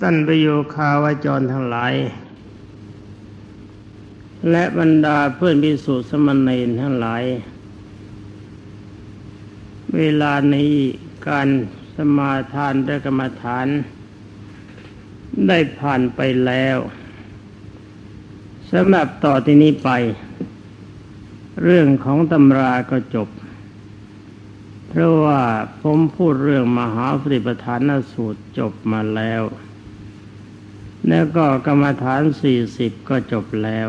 ท่านประโยคาวจรทั้งหลาย และบรรดาเพื่อนพิสุสมณีนทั้งหลาย เวลานี้การสมาทานและกรรมฐาน ได้ผ่านไปแล้วสำหรับต่อที่นี้ไป เรื่องของตำราก็จบ เพราะว่าผมพูดเรื่องมหาปฏิปทานสูตรจบมาแล้ว แล้วก็กรรมฐานสี่สิบก็จบแล้ว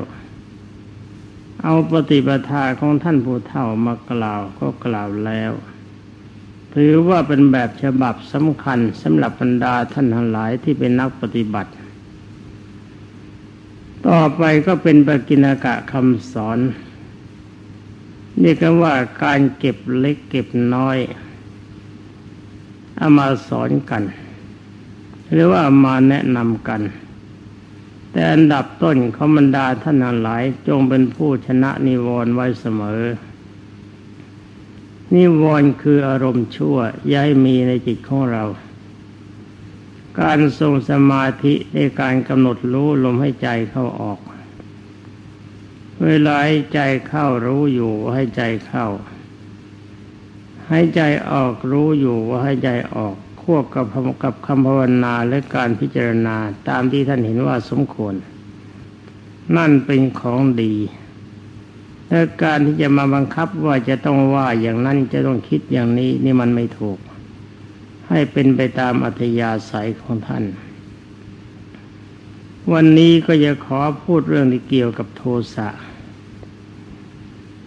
เอาปฏิปทาของท่านผู้เฒ่ามากล่าวก็กล่าวแล้ว ถือว่าเป็นแบบฉบับสำคัญสำหรับบรรดาท่านทั้งหลายที่เป็นนักปฏิบัติ ต่อไปก็เป็นปกิณกะคำสอนนี่ก็ว่าการเก็บเล็กเก็บน้อยเอามาสอนกัน หรือว่ามาแนะนำกัน แต่อันดับต้นเขาบรรดาท่านหลาย จงเป็นผู้ชนะนิวรณ์ไว้เสมอ นิวรณ์คืออารมณ์ชั่วย้ายมีในจิตของเรา การทรงสมาธิในการกำหนดรู้ลมให้ใจเข้าออก เวลาให้ใจเข้ารู้อยู่ให้ใจเข้าให้ใจออกรู้อยู่ว่าให้ใจออก ควบกับกับคำภาวนาและการพิจารณาตามที่ท่านเห็นว่าสมควร นั่นเป็นของดีและการที่จะมาบังคับว่าจะต้องว่าอย่างนั้นจะต้องคิดอย่างนี้นี่มันไม่ถูก ให้เป็นไปตามอัธยาศัยของท่าน วันนี้ก็จะขอพูดเรื่องที่เกี่ยวกับโทสะ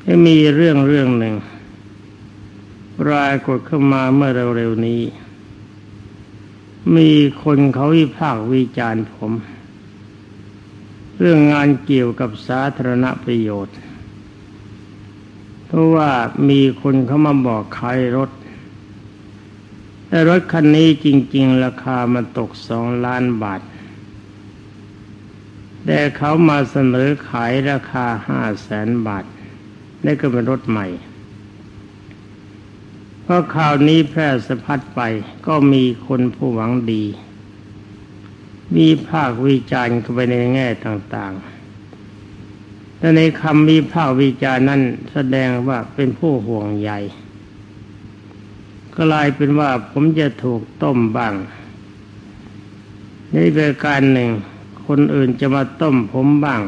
ให้มีเรื่องเรื่องหนึ่งปรากฏขึ้นมาเมื่อเร็วๆนี้ มีคนเขาวิพากษ์วิจารณ์ผม เรื่องงานเกี่ยวกับสาธารณประโยชน์ เพราะว่ามีคนเขามาบอกขายรถ แต่รถคันนี้จริง ๆ ราคามันตกสองล้านบาท แต่เขามาเสนอขายราคาห้าแสนบาทนี่ก็เป็นรถใหม่ เพราะข่าวนี้แพร่สะพัดไปก็มีคนผู้หวังดี มีภาควิจารณ์ไปในแง่ต่างๆแต่ในคำมีภาควิจารณ์นั้นแสดงว่าเป็นผู้ห่วงใยกลายเป็นว่าผมจะถูกต้มบ้างนี่เป็นการหนึ่ง คนอื่นจะมาต้มผมบ้าง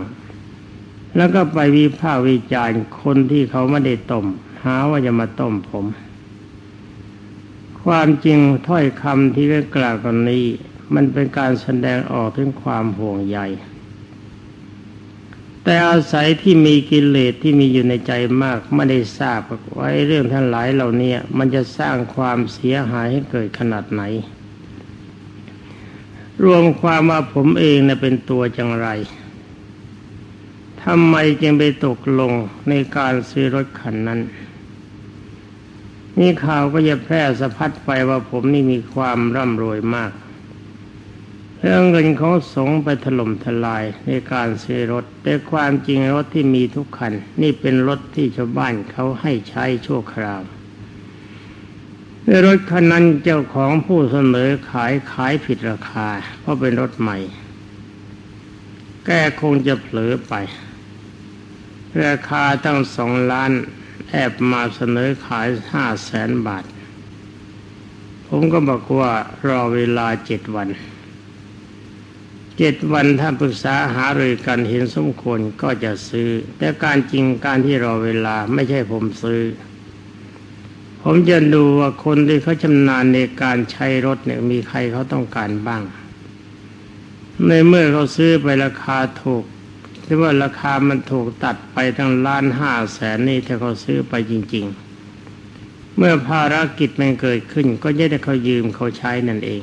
แล้วก็ไปวิพากษ์วิจารณ์คนที่เขาไม่ได้ต้มหาว่าจะมาต้มผม ความจริงถ้อยคำที่ได้กล่าวกันนี้ มันเป็นการแสดงออกถึงความห่วงใย แต่อาศัยที่มีกิเลสที่มีอยู่ในใจมากไม่ได้ทราบไว่าเรื่องทั้งหลายเหล่านี้มันจะสร้างความเสียหายให้เกิดขนาดไหน รวมความว่าผมเองนะเป็นตัวจังไรทำไมจึงไปตกลงในการซื้อรถคันนั้น นี่ข่าวก็จะแพร่สะพัดไปว่าผมนี่มีความร่ำรวยมากเรื่องเงินของสงไปถล่มทลายในการซื้อรถ แต่ความจริงรถที่มีทุกคัน นี่เป็นรถที่ชาวบ้านเขาให้ใช้ชั่วคราวรถคันนั้นเจ้าของผู้เสนอขายขายผิดราคา เพราะเป็นรถใหม่ แกคงจะเผลอไป ราคาตั้งสองล้าน แอบมาเสนอขายห้าแสนบาท ผมก็บอกว่ารอเวลาเจ็ดวัน เจ็ดวันถ้าปรึกษาหารือกันเห็นสมควรก็จะซื้อ แต่การจริงการที่รอเวลาไม่ใช่ผมซื้อ ผมจะดูว่าคนที่เขาชำนาญในการใช้รถเนี่ยมีใครเขาต้องการบ้าง ในเมื่อเขาซื้อไปราคาถูก ที่ว่าราคามันถูกตัดไปทั้งล้านห้าแสนนี่ถ้าเขาซื้อไปจริง ๆ เมื่อภารกิจมันเกิดขึ้น ก็จะได้เขายืมเขาใช้นั่นเอง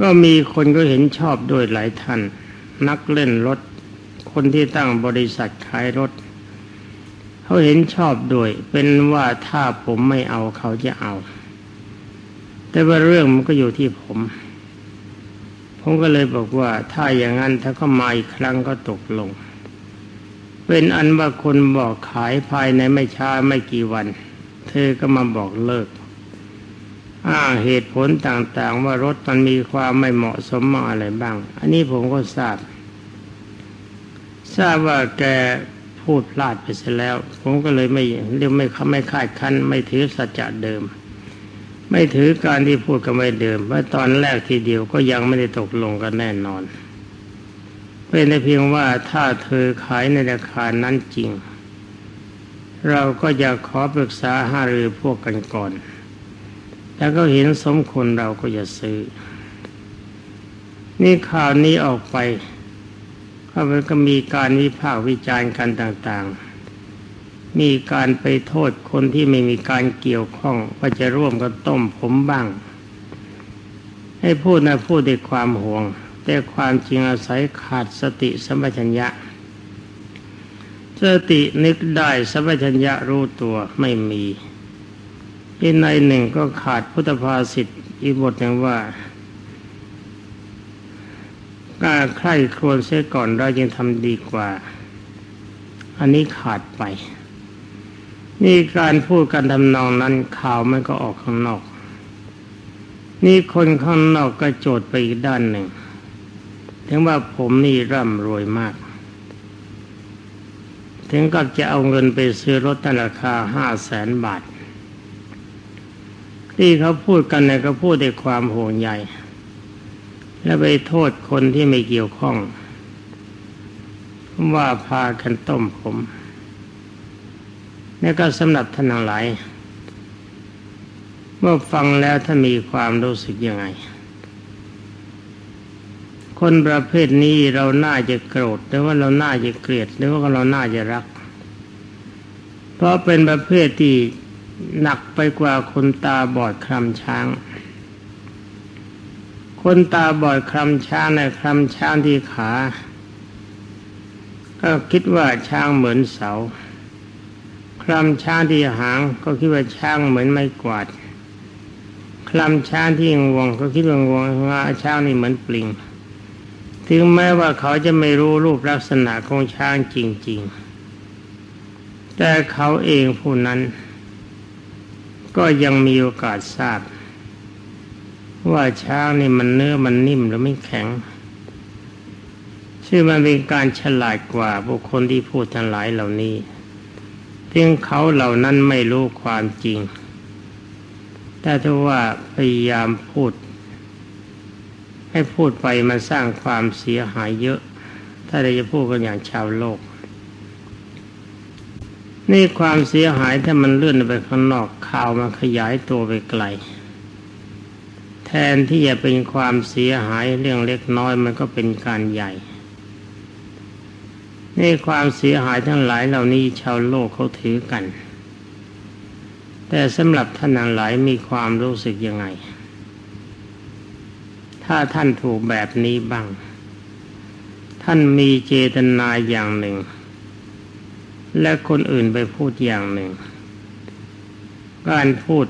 ก็มีคนก็เห็นชอบด้วยหลายท่าน นักเล่นรถ คนที่ตั้งบริษัทขายรถ เขาเห็นชอบด้วย เป็นว่าถ้าผมไม่เอาเขาจะเอา แต่ว่าเรื่องมันก็อยู่ที่ผม ผมก็เลยบอกว่าถ้าอย่างนั้นถ้าเขามาอีกครั้งก็ตกลง เป็นอันว่าคนบอกขายภายในไม่ช้าไม่กี่วัน เธอก็มาบอกเลิก อ้างเหตุผลต่างๆ ว่ารถมันมีความไม่เหมาะสมมาอะไรบ้าง อันนี้ผมก็ทราบ ทราบว่าแกพูดพลาดไปเสียแล้ว ผมก็เลยไม่เรียกไม่ไม่คาดคันไม่ถือสัจจะเดิม ไม่ถือการที่พูดกับไม่เดิมว่าตอนแรกทีเดียวก็ยังไม่ได้ตกลงกันแน่นอน เป็นแต่เพียงว่าถ้าเธอขายในราคานั้นจริง เราก็จะขอปรึกษาหารือพวกกันก่อน แล้วก็เห็นสมควรเราก็จะซื้อ นี่ข่าวนี้ออกไปก็มันก็มีการวิพากษ์วิจารณ์กันต่าง ๆ มีการไปโทษคนที่ไม่มีการเกี่ยวข้องว่าจะร่วมกันต้มผมบ้าง ให้พูดนะพูดด้วยความห่วง แต่ความจริงอาศัยขาดสติสัมปชัญญะ สตินึกได้สัมปชัญญะรู้ตัวไม่มีอีกในหนึ่งก็ขาดพุทธภาษิตอีบทหนึ่งว่าการใคร่ครวญเสียก่อนเราจึงทำดีกว่า อันนี้ขาดไป นี่การพูดกันทำนองนั้นข่าวมันก็ออกข้างนอก นี่คนข้างนอกก็โจทย์ไปอีกด้านหนึ่ง ถึงว่าผมนี่ร่ำรวยมาก ถึงกับจะเอาเงินไปซื้อรถในราคาห้าแสนบาท ที่เขาพูดกันเนี่ยเขาพูดด้วยความห่วงใยและไปโทษคนที่ไม่เกี่ยวข้อง ว่าพากันต้มผม นี่ก็สำหรับท่านทั้งหลายเมื่อฟังแล้วท่ามีความรู้สึกยังไง คนประเภทนี้เราน่าจะโกรธหรือว่าเราน่าจะเกลียดหรือว่าเราน่าจะรัก เพราะเป็นประเภทที่หนักไปกว่าคนตาบอดคลำช้าง คนตาบอดคลำช้างในคลำช้างที่ขา ก็คิดว่าช้างเหมือนเสา คลำช้างที่หางก็คิดว่าช้างเหมือนไม้กวาดคลำช้างที่งวงก็คิดว่างวงงาช้างนี่เหมือนปลิง ถึงแม้ว่าเขาจะไม่รู้รูปลักษณะของช้างจริง ๆ แต่เขาเองผู้นั้น ก็ยังมีโอกาสทราบ ว่าช้างนี่มันเนื้อมันนิ่มหรือไม่แข็ง ชื่อมันเป็นการฉลาดกว่าบุคคลที่พูดทั้งหลายเหล่านี้ เพียงเขาเหล่านั้นไม่รู้ความจริง แต่ถ้าว่าพยายามพูด ให้พูดไปมันสร้างความเสียหายเยอะ ถ้าเราจะพูดกันอย่างชาวโลก นี่ความเสียหายถ้ามันเลื่อนไปข้างนอกข่าวมันขยายตัวไปไกล แทนที่จะเป็นความเสียหายเรื่องเล็กน้อยมันก็เป็นการใหญ่ นี่ความเสียหายทั้งหลายเหล่านี้ชาวโลกเขาถือกัน แต่สำหรับท่านทั้งหลายมีความรู้สึกยังไง ถ้าท่านถูกแบบนี้บ้าง ท่านมีเจตนาอย่างหนึ่ง และคนอื่นไปพูดอย่างหนึ่ง การพูด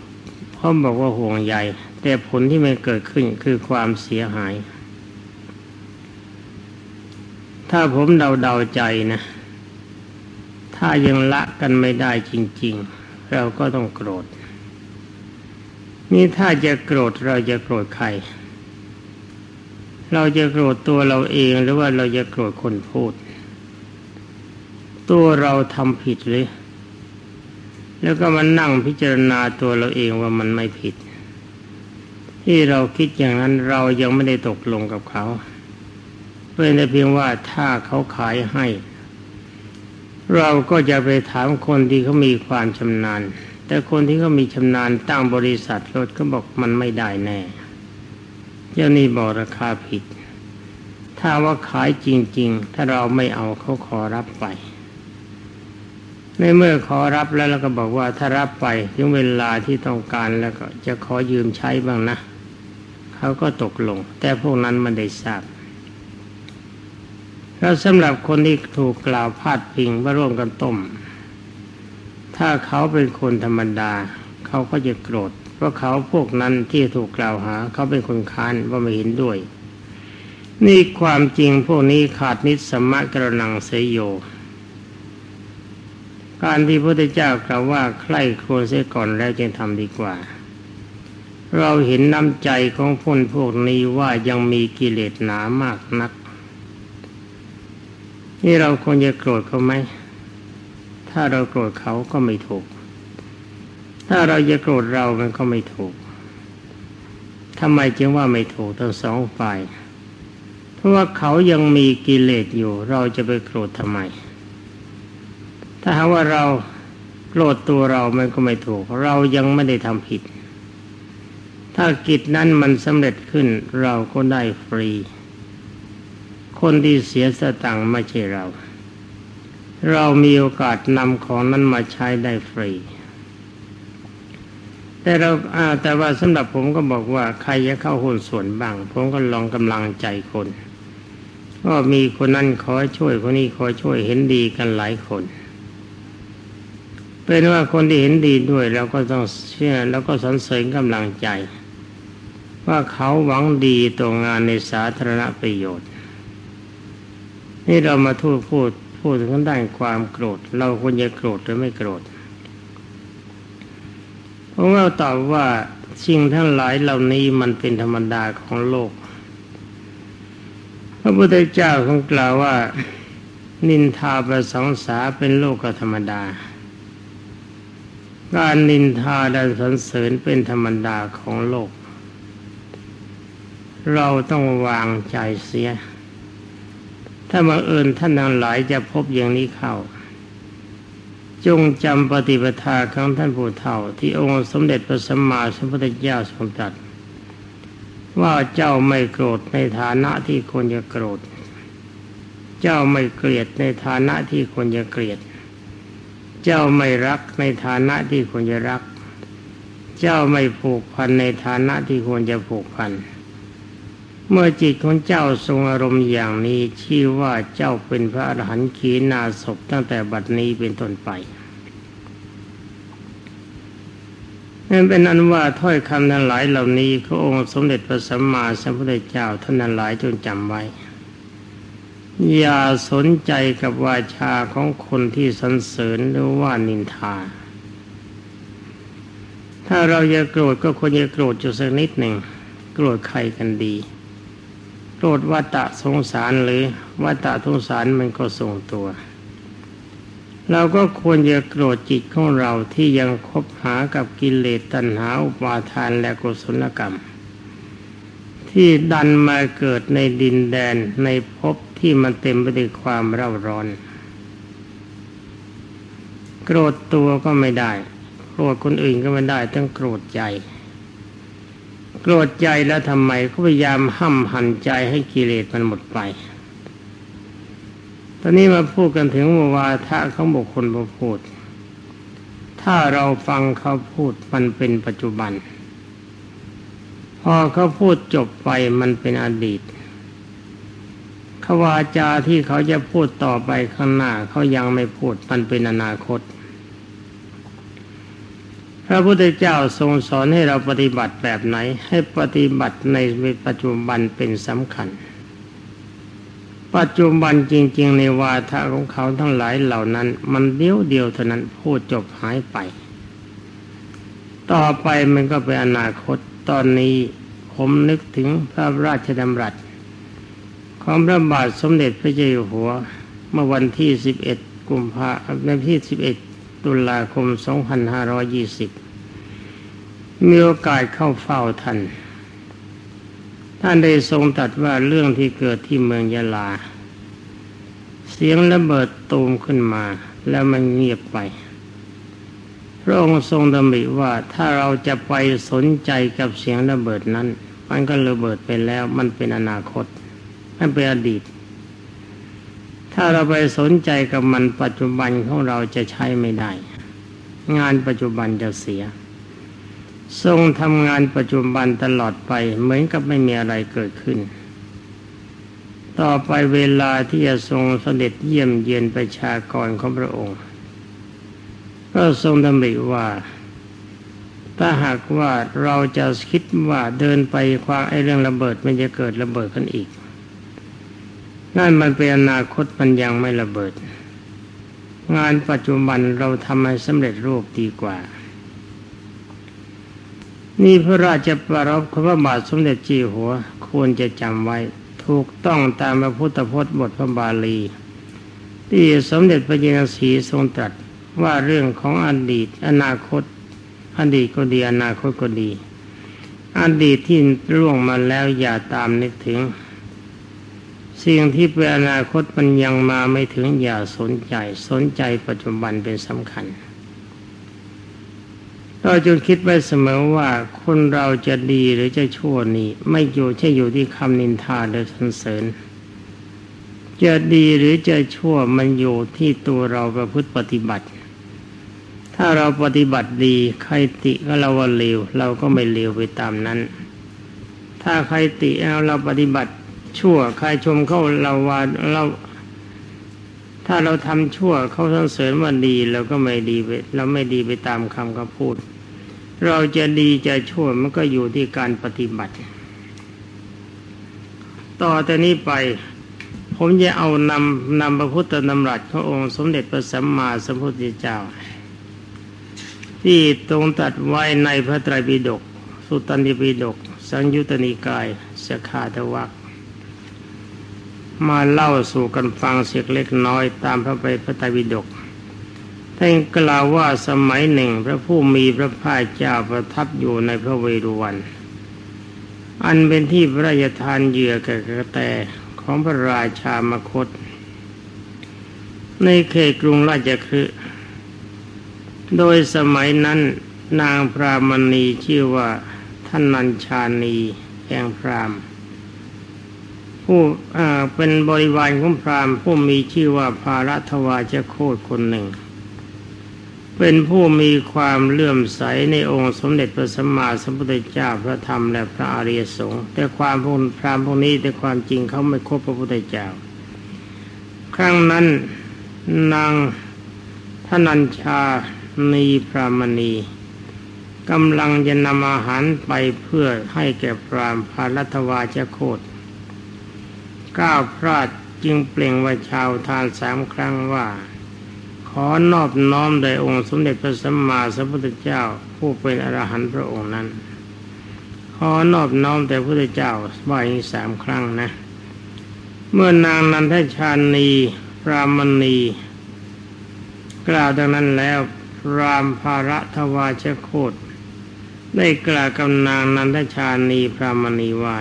พราะบอกว่าห่วงใยแต่ผลที่มันเกิดขึ้นคือความเสียหาย ถ้าผมเดาเดาใจนะ ถ้ายังละกันไม่ได้จริง ๆ เราก็ต้องโกรธ นี่ถ้าจะโกรธเราจะโกรธใคร เราจะโกรธตัวเราเองหรือว่าเราจะโกรธคนพูด ตัวเราทำผิดหรือแล้วก็มานั่งพิจารณาตัวเราเองว่ามันไม่ผิด ที่เราคิดอย่างนั้นเรายังไม่ได้ตกลงกับเขา เป็นแต่เพียงว่าถ้าเขาขายให้ เราก็จะไปถามคนที่เขามีความชำนาญ แต่คนที่เขามีชำนาญตั้งบริษัทรถก็บอกมันไม่ได้แน่เจ้านี่บอกราคาผิด ถ้าว่าขายจริง ๆ ถ้าเราไม่เอาเขาขอรับไปในเมื่อขอรับแล้วเราก็บอกว่าถ้ารับไปถึงเวลาที่ต้องการแล้วก็จะขอยืมใช้บ้างนะ เขาก็ตกลง แต่พวกนั้นมันได้ทราบ แล้วสำหรับคนที่ถูกกล่าวพาดพิงว่าร่วมกันต้ม ถ้าเขาเป็นคนธรรมดา เขาก็จะโกรธ เพราะเขาพวกนั้นที่ถูกกล่าวหา เขาเป็นคนค้านว่าไม่เห็นด้วย นี่ความจริงพวกนี้ขาดนิสสมะกระนังเสยโย การที่พระพุทธเจ้ากล่าวว่าใครควรเสียก่อนแล้วจึงทำดีกว่า เราเห็นน้ำใจของคนพวกนี้ว่ายังมีกิเลสหนามากนัก นี่เราควรจะโกรธเขาไหม ถ้าเราโกรธเขาก็ไม่ถูก ถ้าเราจะโกรธเรามันก็ไม่ถูกทำไมจึงว่าไม่ถูกทั้งสองฝ่าย เพราะว่าเขายังมีกิเลสอยู่ เราจะไปโกรธทำไม ถ้าหากว่าเราโกรธตัวเรามันก็ไม่ถูก เรายังไม่ได้ทำผิด ถ้ากิจนั้นมันสำเร็จขึ้นเราก็ได้ฟรี คนที่เสียสตังค์ไม่ใช่เรา เรามีโอกาสนำของนั้นมาใช้ได้ฟรี แต่เราแต่ว่าสำหรับผมก็บอกว่าใครจะเข้าหุ้นส่วนบ้าง ผมก็ลองกำลังใจคน ก็มีคนนั้นขอช่วยคนนี้ขอช่วยเห็นดีกันหลายคนเป็นว่าคนที่เห็นดีด้วยเราก็ต้องเชื่อแล้วก็สนเสริญกำลังใจ ว่าเขาหวังดีต่องานในสาธารณประโยชน์ นี่เรามาทูดพูดพูดถึงด้านความโกรธ เราควรจะโกรธหรือไม่โกรธผมว่าตอบว่าสิ่งทั้งหลายเหล่านี้มันเป็นธรรมดาของโลก พระพุทธเจ้าคงกล่าวว่า นินทาประสงสาเป็นโลกธรรมดา การนินทาและสรรเสริญเป็นธรรมดาของโลก เราต้องวางใจเสีย ถ้าบังเอิญท่านทั้งหลายจะพบอย่างนี้เข้า จงจำปฏิปทาของท่านผู้เฒ่า ที่องค์สมเด็จพระสัมมาสัมพุทธเจ้าทรงตรัสว่าเจ้าไม่โกรธในฐานะที่ควรจะโกรธ เจ้าไม่เกลียดในฐานะที่ควรจะเกลียด เจ้าไม่รักในฐานะที่ควรจะรัก เจ้าไม่ผูกพันในฐานะที่ควรจะผูกพันเเมื่อจิตของเจ้าทรงอารมณ์อย่างนี้ชื่อว่าเจ้าเป็นพระอรหันต์ขีณาศพตั้งแต่บัดนี้เป็นต้นไปนั่นเป็นอันว่าถ้อยคำทั้งหลายเหล่านี้พระองค์สมเด็จพระสัมมาสัมพุทธเจ้าท่านนั้นหลายจงจำไว้ อย่าสนใจกับวาชาของคนที่สรรเสริญหรือว่านินทา ถ้าเราจะโกรธก็ควรจะโกรธอยู่สักนิดหนึ่งโกรธใครกันดี โกรธวัตตะสงสารหรือวัตตะสงสารมันก็ส่งตัว เราก็ควรจะโกรธจิตของเราที่ยังคบหากับกิเลสตัณหาอุปาทานและกุศลกรรม ที่ดันมาเกิดในดินแดนในภพที่มันเต็มไปด้วยความเร่าร้อน โกรธตัวก็ไม่ได้ โกรธคนอื่นก็ไม่ได้ต้องโกรธใจ โกรธใจแล้วทำไมก็พยายามห้ำหันใจให้กิเลสมันหมดไป ตอนนี้มาพูดกันถึงวาทะของบุคคลผู้พูด ถ้าเราฟังเขาพูดมันเป็นปัจจุบัน พอเขาพูดจบไปมันเป็นอดีตขวาจาที่เขาจะพูดต่อไปข้างหน้าเขายังไม่พูดมันเป็นอนาคต ระพุทธเจ้าทรงสอนให้เราปฏิบัติแบบไหน ให้ปฏิบัติในปัจจุบันเป็นสำคัญ ปัจจุบันจริง ๆ ในวาทะของเขาทั้งหลายเหล่านั้น มันเดียวเดียวเท่านั้นพูดจบหายไป ต่อไปมันก็เป็นอนาคตตอนนี้ผมนึกถึงพระราชดำรัสของพระบาทสมเด็จพระเจ้าอยู่หัว เมื่อวันที่ 11 กุมภาพันธ์ในที่ 11 ตุลาคม 2520 มีโอกาสเข้าเฝ้าท่าน ท่านได้ทรงตัดว่าเรื่องที่เกิดที่เมืองยะลา เสียงระเบิดตูมขึ้นมาแล้วมันเงียบไป พระองค์ทรงดำริว่าถ้าเราจะไปสนใจกับเสียงระเบิดนั้น มันก็ระเบิดไปแล้วมันเป็นอนาคต มันเป็นอดีต ถ้าเราไปสนใจกับมันปัจจุบันของเราจะใช้ไม่ได้ งานปัจจุบันจะเสีย ทรงทำงานปัจจุบันตลอดไปเหมือนกับไม่มีอะไรเกิดขึ้น ต่อไปเวลาที่จะทรงเสด็จเยี่ยมเยียนประชากรของพระองค์ ก็ทรงดำริว่าถ้าหากว่าเราจะคิดว่าเดินไปคว้าไอ้เรื่องระเบิดมันจะเกิดระเบิดขึ้นอีก นั่นมันเป็นอนาคตมันยังไม่ระเบิด งานปัจจุบันเราทำให้สำเร็จรูปดีกว่า นี่พระราชปรารภพระบาทสมเด็จจีหัวควรจะจำไว้ ถูกต้องตามพระพุทธพจน์บทพระบาลี ที่สมเด็จพระเยซูสีทรงตรัสว่าเรื่องของอดีต อนาคต อดีตก็ดีอนาคตก็ดี อดีตที่ล่วงมาแล้วอย่าตามนึกถึง สิ่งที่เป็นอนาคตมันยังมาไม่ถึงอย่าสนใจสนใจปัจจุบันเป็นสำคัญ เราจงคิดไว้เสมอว่าคนเราจะดีหรือจะชั่วนี่ไม่อยู่ใช่อยู่ที่คำนินทาหรือสรรเสริญ จะดีหรือจะชั่วมันอยู่ที่ตัวเราประพฤติปฏิบัติ ถ้าเราปฏิบัติดีใครติก็เราว่าเลวเราก็ไม่เลวไปตามนั้นถ้าใครติเราเราปฏิบัติ ชั่วใครชมเขาเราว่าเราถ้าเราทำชั่วเขาสรรเสริญว่าดีเราก็ไม่ดีไปเราไม่ดีไปตามคำเขาพูด เราจะดีจะชั่วมันก็อยู่ที่การปฏิบัติ ต่อแต่นี้ไป ผมจะเอานำนำพระพุทธนำรัสขององค์สมเด็จพระสัมมาสัมพุทธเจ้า ที่ตรงตัดไว้ในพระไตรปิฎกสุตตันติปิฎกสังยุตติกายสขาตวัก มาเล่าสู่กันฟังเสียเล็กน้อยตามพระไปพระไตรปิฎกท่านกล่าวว่าสมัยหนึ่งพระผู้มีพระภาคเจ้าประทับอยู่ในพระเวรุวัน อันเป็นที่พระราชทานเหยื่อแก่กระแตของพระราชามคต ในเขตกรุงราชคฤห์โดยสมัยนั้นนางพรามณีชื่อว่าท่านนัญชานีแห่งพราม ผู้เป็นบริวารของพรามผู้มีชื่อว่าภารัตวาจโคตคนหนึ่ง เป็นผู้มีความเลื่อมใสในองค์สมเด็จพระสัมมาสัมพุทธเจ้าพระธรรมและพระอริยสงฆ์แต่ความพวกพรามพวกนี้แต่ความจริงเขาไม่คบพระพุทธเจ้า ครั้งนั้นนางทนัญชานีพรามณีกำลังจะนำอาหารไปเพื่อให้แก่พรามพารัตวาเจโคต ก้าวพลาดจึงเปล่งวาชาวทานสามครั้งว่า ขอนอบน้อมโดยองค์สมเด็จพระสัมมาสัมพุทธเจ้าผู้เป็นอรหันต์พระองค์นั้น ขอนอบน้อมแต่พระพุทธเจ้าว่าอีกสามครั้งนะ เมื่อนางนันทชานีพรามณีกล่าวดังนั้นแล้วรามภาระทวาชโคตได้กล่าวกับนางนันทชานีพรามณีว่า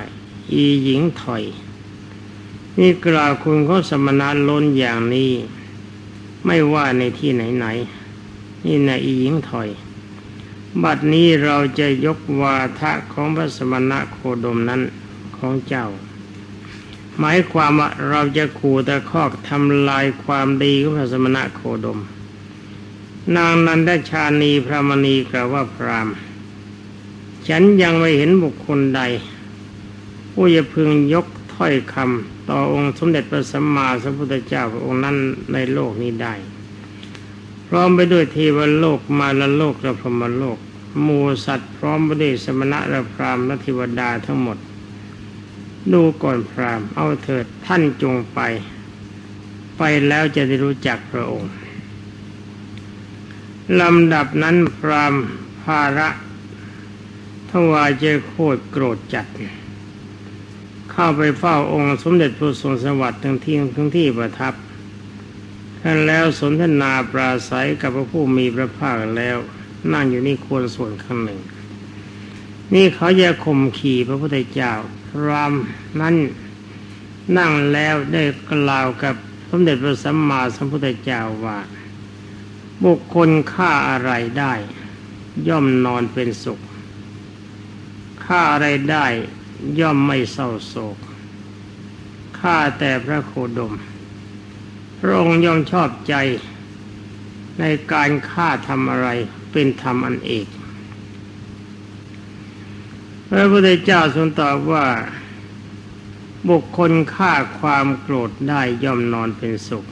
อีหญิงถอย นี่กล่าวคุณเขาสมณะล้นอย่างนี้ ไม่ว่าในที่ไหนๆนี่นอีหญิงถอย บัดนี้เราจะยกวาทะของพระสมณะโคดมนั้นของเจ้า หมายความว่าเราจะขู่ตะคอกทำลายความดีของพระสมณะโคดม นางนันทชานีพระมณีกล่าวว่าพรามฉันยังไม่เห็นบุคคลใดผู้จะพึงยกถ้อยคำ ต่อองค์สมเด็จพระสัมมาสัมพุทธเจ้าพระองค์นั้นในโลกนี้ได้ พร้อมไปด้วยเทวโลกมาลโลกและพรหมโลกมูสัตว์พร้อมไปด้วยสมณะและพรามและเทวดาทั้งหมด ดูก่อนพรามเอาเถิดท่านจงไป ไปแล้วจะได้รู้จักพระองค์ลำดับนั้นพรามภาระทวายเจโคตรโกรธจัด เข้าไปเฝ้าองค์สมเด็จพระทรงสวัสดิ์ทั้งที่ทั้งที่ประทับท่านแล้วสนทนาปราศัยกับพระผู้มีพระภาคแล้วนั่งอยู่นี่ควรส่วนข้างหนึ่ง นี่เขาจะข่มขี่พระพุทธเจ้ารามนั้นนั่งแล้วได้กล่าวกับสมเด็จพระสัมมาสัมพุทธเจ้าว่า บุคคลฆ่าอะไรได้ ย่อมนอนเป็นสุขฆ่าอะไรได้ ย่อมไม่เศร้าโศก ข้าแต่พระโคดม พระองค์ย่อมชอบใจ ในการฆ่าทำอะไรเป็นธรรมอันเอก พระพุทธเจ้าทรงตอบว่า บุคคลฆ่าความโกรธได้ย่อมนอนเป็นสุข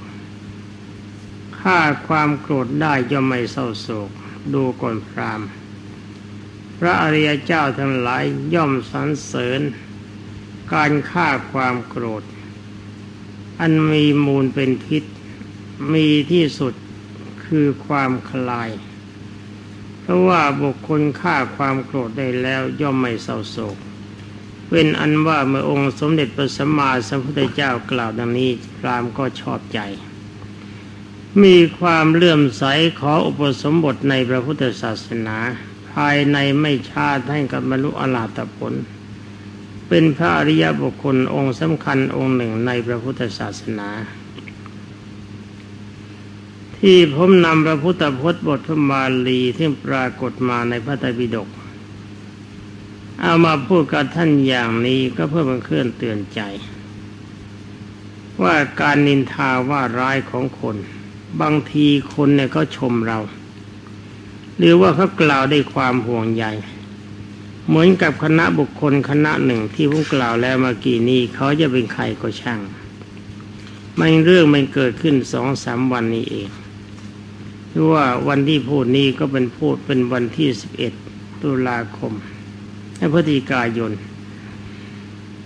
ฆ่าความโกรธได้ย่อมไม่เศร้าโศก ดูก่อนพราม พระอริยเจ้าทั้งหลายย่อมสรรเสริญ การฆ่าความโกรธ อันมีมูลเป็นพิษ มีที่สุดคือความคลาย เพราะว่าบุคคลฆ่าความโกรธได้แล้วย่อมไม่เศร้าโศกเป็นอันว่าเมื่อองค์สมเด็จพระสัมมาสัมพุทธเจ้ากล่าวดังนี้พรามก็ชอบใจ มีความเลื่อมใสขออุปสมบทในพระพุทธศาสนา ภายในไม่ช้าให้กับบรรลุอรหัตผล เป็นพระอริยบุคคลองค์สำคัญองค์หนึ่งในพระพุทธศาสนา ที่ผมนำพระพุทธพจน์บทพระมาลีที่ปรากฏมาในพระไตรปิฎกเอามาพูดกับท่านอย่างนี้ก็เพื่อมันเคลื่อนเตือนใจ ว่าการนินทาว่าร้ายของคน บางทีคนเนี่ยเขาชมเรา หรือว่าเขากล่าวด้วยความห่วงใยเหมือนกับคณะบุคคลคณะหนึ่งที่ผมกล่าวแล้วเมื่อกี้นี้เขาจะเป็นใครก็ช่างมันเรื่องมันเกิดขึ้นสองสามวันนี้เองหรือว่าวันที่พูดนี้ก็เป็นพูดเป็นวันที่สิบเอ็ดตุลาคมในพฤศจิกายน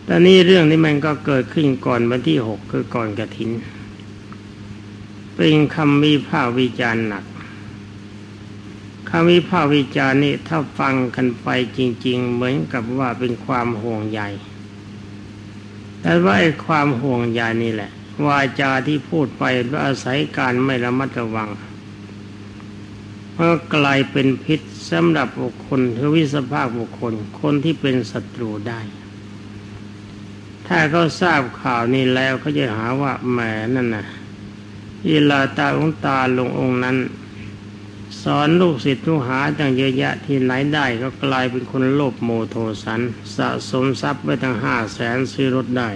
ตอนนี้เรื่องนี้มันก็เกิดขึ้นก่อนวันที่หกคือก่อนกระถิน เป็นคำวิพากษ์วิจารณ์หนัก คำวิพากษ์วิจารณ์นี่ถ้าฟังกันไปจริง ๆ เหมือนกับว่าเป็นความห่วงใยแต่ว่าไอ้ความห่วงใยนี่แหละ วาจาที่พูดไปเพราอาศัยการไม่ระมัดระวังก็กลายเป็นพิษสำหรับบุคคลหรือวิสภาคบุคคล คนที่เป็นศัตรูได้ ถ้าเขาทราบข่าวนี้แล้วเขาจะหาว่าแหมนั่นนะอิลาตาองตาลงองค์นั้น สอนลูกศิษย์ลูหาตั้งเยอะแยะที่ไหนได้ก็กลายเป็นคนโลภโมโทสัน สะสมทรัพย์ไว้ตั้งห้าแสนซื้อรถได้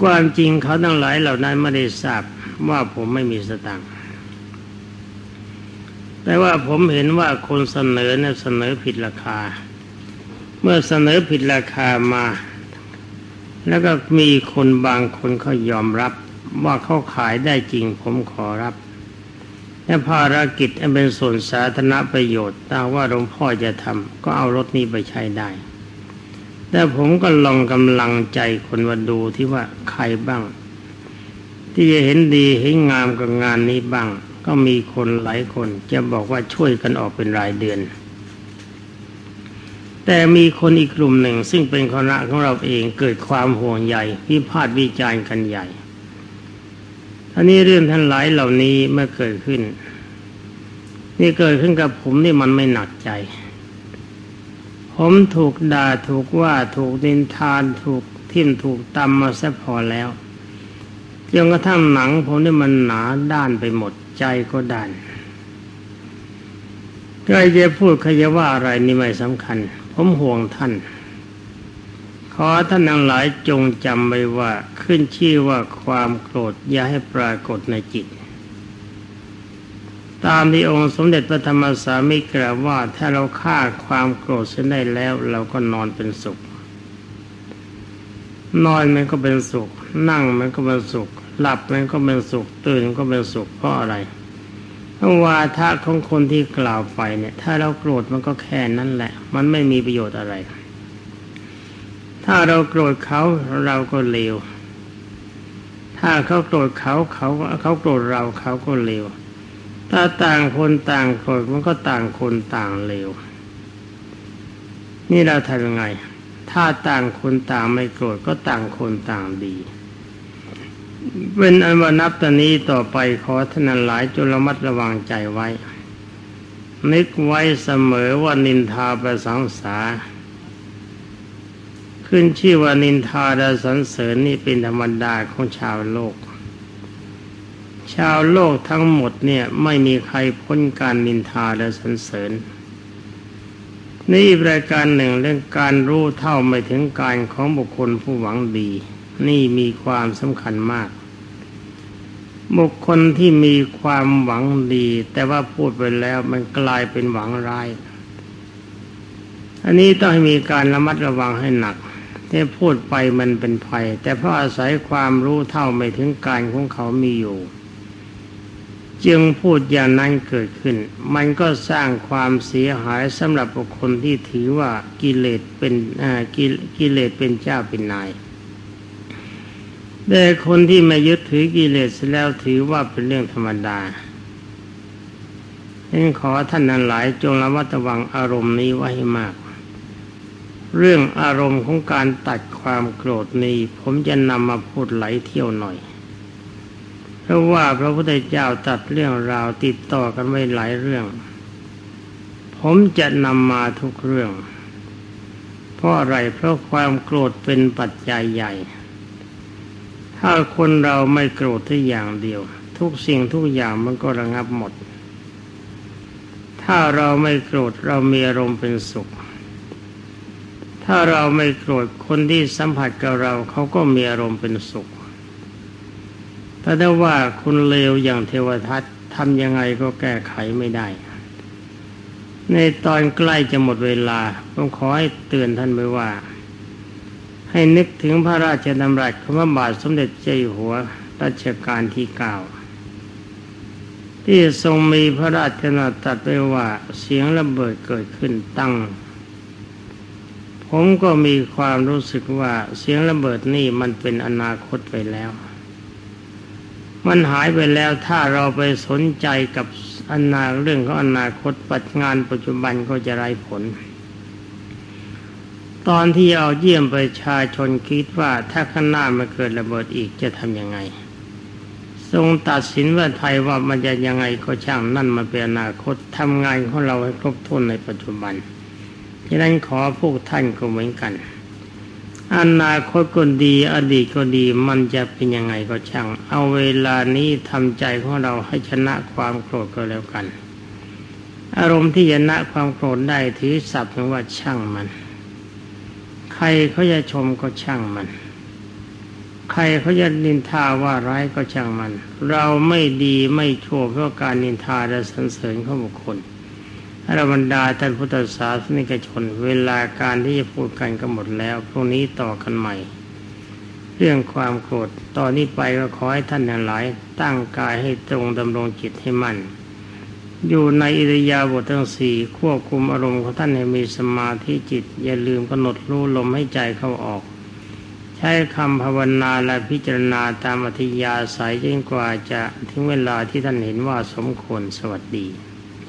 ความจริงเขาทั้งหลายเหล่านั้นไม่ได้ทราบว่าผมไม่มีสตังค์แต่ว่าผมเห็นว่าคนเสนอเนี่ยเสนอผิดราคา เมื่อเสนอผิดราคามา แล้วก็มีคนบางคนเขายอมรับ ว่าเขาขายได้จริงผมขอรับแต่ภารกิจอันเป็นส่วนสาธารณประโยชน์ถ้าว่าหลวงพ่อจะทำก็เอารถนี้ไปใช้ได้ แต่ผมก็ลองกำลังใจคนมาดูที่ว่าใครบ้าง ที่จะเห็นดีเห็นงามกับงานนี้บ้าง ก็มีคนหลายคนจะบอกว่าช่วยกันออกเป็นรายเดือน แต่มีคนอีกกลุ่มหนึ่งซึ่งเป็นคณะของเราเองเกิดความห่วงใยวิพาทวิจารณ์กันใหญ่ ท่านี้เรื่องท่านหลายเหล่านี้เมื่อเกิดขึ้น นี่เกิดขึ้นกับผมนี่มันไม่หนักใจ ผมถูกด่าถูกว่าถูกดินทานถูกทิ่มถูกตำมาซะพอแล้วจนกระทั่งหนังผมนี่มันหนาด้านไปหมดใจก็ด้านใครจะพูดใครจะว่าอะไรนี่ไม่สำคัญ ผมห่วงท่าน ขอท่านทั้งหลายจงจำไว้ว่าขึ้นชื่อว่าความโกรธอย่าให้ปรากฏในจิต ตามที่องค์สมเด็จพระธรรมสามิกล่าวว่าถ้าเราฆ่าความโกรธเสียได้แล้ว เราก็นอนเป็นสุข นอนมันก็เป็นสุข นั่งมันก็เป็นสุข หลับมันก็เป็นสุข ตื่นก็เป็นสุขเพราะอะไรเพราะวาทะของคนที่กล่าวไปเนี่ย ถ้าเราโกรธมันก็แค่นั้นแหละ มันไม่มีประโยชน์อะไร ถ้าเราโกรธเขาเราก็เลว ถ้าเขาโกรธเขาเขาเขาโกรธเราเขาก็เลว ถ้าต่างคนต่างโกรธมันก็ต่างคนต่างเลว นี่เราทำยังไง ถ้าต่างคนต่างไม่โกรธก็ต่างคนต่างดี เป็นอันว่านับตอนนี้ต่อไปขอท่านหลายจงระมัดระวังใจไว้ นึกไว้เสมอว่านินทาประสังสา ขึ้นชื่อว่านินทาและสันเสริญนี่เป็นธรรมดาของชาวโลก ชาวโลกทั้งหมดเนี่ยไม่มีใครพ้นการนินทาและสันเสริญ นี่รายการหนึ่งเรื่องการรู้เท่าไม่ถึงการของบุคคลผู้หวังดี นี่มีความสำคัญมาก บุคคลที่มีความหวังดี แต่ว่าพูดไปแล้วมันกลายเป็นหวังร้ายอันนี้ต้องมีการระมัดระวังให้หนัก ที่พูดไปมันเป็นภัย แต่เพราะอาศัยความรู้เท่าไม่ถึงการของเขามีอยู่ จึงพูดอย่างนั้นเกิดขึ้น มันก็สร้างความเสียหายสำหรับบุคคลที่ถือว่ากิเลสเป็นกิเลสเป็นเจ้าเป็นนายแต่คนที่ไม่ยึดถือกิเลสแล้วถือว่าเป็นเรื่องธรรมดานี่ขอท่านนั้นหลายจงระมัดระวังอารมณ์นี้ไว้ให้มาก เรื่องอารมณ์ของการตัดความโกรธนี้ ผมจะนำมาพูดไหลเที่ยวหน่อย เพราะว่าพระพุทธเจ้าตัดเรื่องราวติดต่อกันไว้หลายเรื่อง ผมจะนำมาทุกเรื่อง เพราะอะไรเพราะความโกรธเป็นปัจจัยใหญ่ ถ้าคนเราไม่โกรธที่อย่างเดียว ทุกสิ่งทุกอย่างมันก็ระงับหมด ถ้าเราไม่โกรธเรามีอารมณ์เป็นสุข ถ้าเราไม่โกรธคนที่สัมผัสกับเราเขาก็มีอารมณ์เป็นสุข แต่ถ้าว่าคุณเลวอย่างเทวทัตทำยังไงก็แก้ไขไม่ได้ ในตอนใกล้จะหมดเวลาผมขอให้เตือนท่านไว้ว่า ให้นึกถึงพระราชดำรัสของพระบาทสมเด็จเจ้าหัวรัชกาลที่เก้าที่ทรงมีพระราชนาตัดไว้ว่าเสียงระเบิดเกิดขึ้นตั้ง ผมก็มีความรู้สึกว่าเสียงระเบิดนี่มันเป็นอนาคตไปแล้ว มันหายไปแล้วถ้าเราไปสนใจกับอนาเรื่องของอนาคตปัจงานปัจจุบันก็จะไร้ผล ตอนที่เอาเยี่ยมประชาชนคิดว่าถ้าข้างหน้ามันเกิดระเบิดอีกจะทำยังไง ทรงตัดสินว่าไทยว่ามันจะยังไงก็ช่างนั่นมันเป็นอนาคตทำงานของเราให้ครบถ้วนในปัจจุบัน ฉะนั้นขอพวกท่านก็เหมือนกัน อนาคตก็ดี อดีตก็ดีมันจะเป็นยังไงก็ช่าง เอาเวลานี้ทำใจของเราให้ชนะความโกรธก็แล้วกัน อารมณ์ที่ชนะความโกรธได้ถือศัพท์ว่าช่างมัน ใครเขาจะชมก็ช่างมันใครเขาจะนินทาว่าร้ายก็ช่างมัน เราไม่ดีไม่ชั่วเพราะการนินทาและสรรเสริญของบุคคล ราบรรดาท่านพุทธศาสนิกชน เวลาการที่จะพูดกันก็หมดแล้วพรุ่งนี้ต่อกันใหม่ เรื่องความโกรธตอนนี้ไปก็ขอให้ท่านทั้งหลาย ตั้งกายให้ตรงดำรงจิตให้มั่น อยู่ในอิริยาบถทั้งสี่ควบคุมอารมณ์ของท่านให้มีสมาธิจิต อย่าลืมกำหนดรู้ลมให้ใจเข้าออก ใช้คำภาวนาและพิจารณาตามอัธยาศัยจนกว่าจะถึงเวลาที่ท่านเห็นว่าสมควรสวัสดี